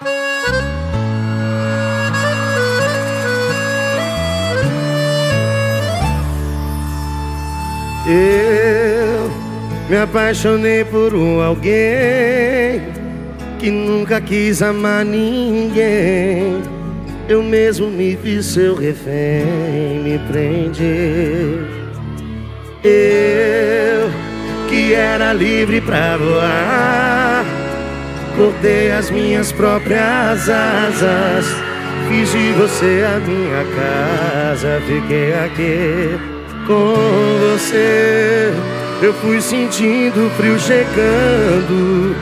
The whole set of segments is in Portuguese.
Eu me apaixonei por um alguém que nunca quis amar ninguém. Eu mesmo me fiz seu refém, me prende. Eu que era livre pra voar, cortei as minhas próprias asas. Fiz de você a minha casa, fiquei aqui com você. Eu fui sentindo frio chegando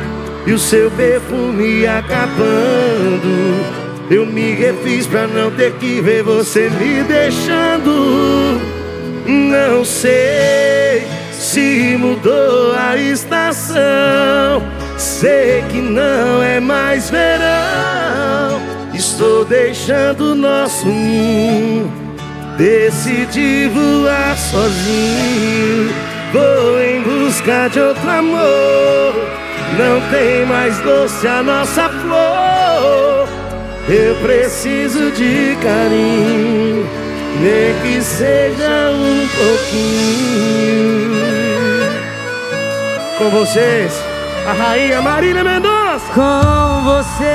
e o seu perfume acabando. Eu me refiz pra não ter que ver você me deixando. Não sei se mudou a estação. Sei que não é mais verão. Estou deixando nosso ninho Decidi voar sozinho. Vou em busca de outro amor. Não tem mais doce a nossa flor. Eu preciso de carinho Nem que seja um pouquinho. Com vocês, a rainha Marília Mendonça Com você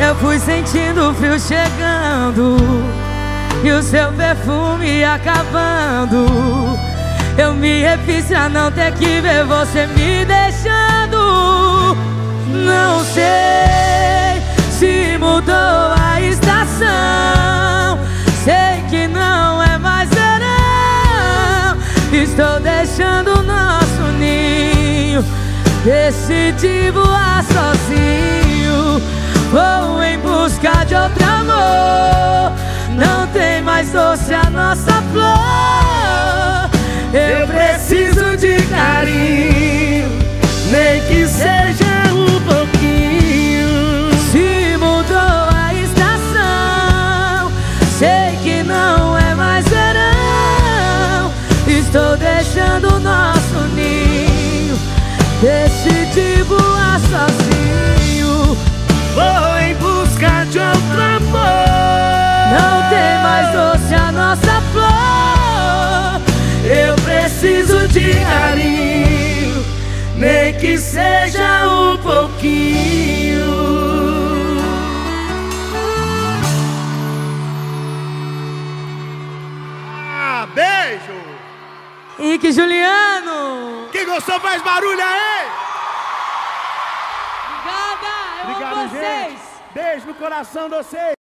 eu fui sentindo o frio chegando e o seu perfume acabando. Eu me refiz a não ter que ver você me deixando. Não sei se mudou Decidi voar sozinho. Vou em busca de outro amor. Não tem mais doce a nossa flor Eu preciso de carinho Nem que seja um pouquinho Se mudou a estação Sei que preciso de carinho, nem que seja um pouquinho. Ah, beijo! Ike Juliano! Quem gostou faz barulho aí! Obrigada! Eu Obrigado, amo vocês! Gente. Beijo no coração de vocês!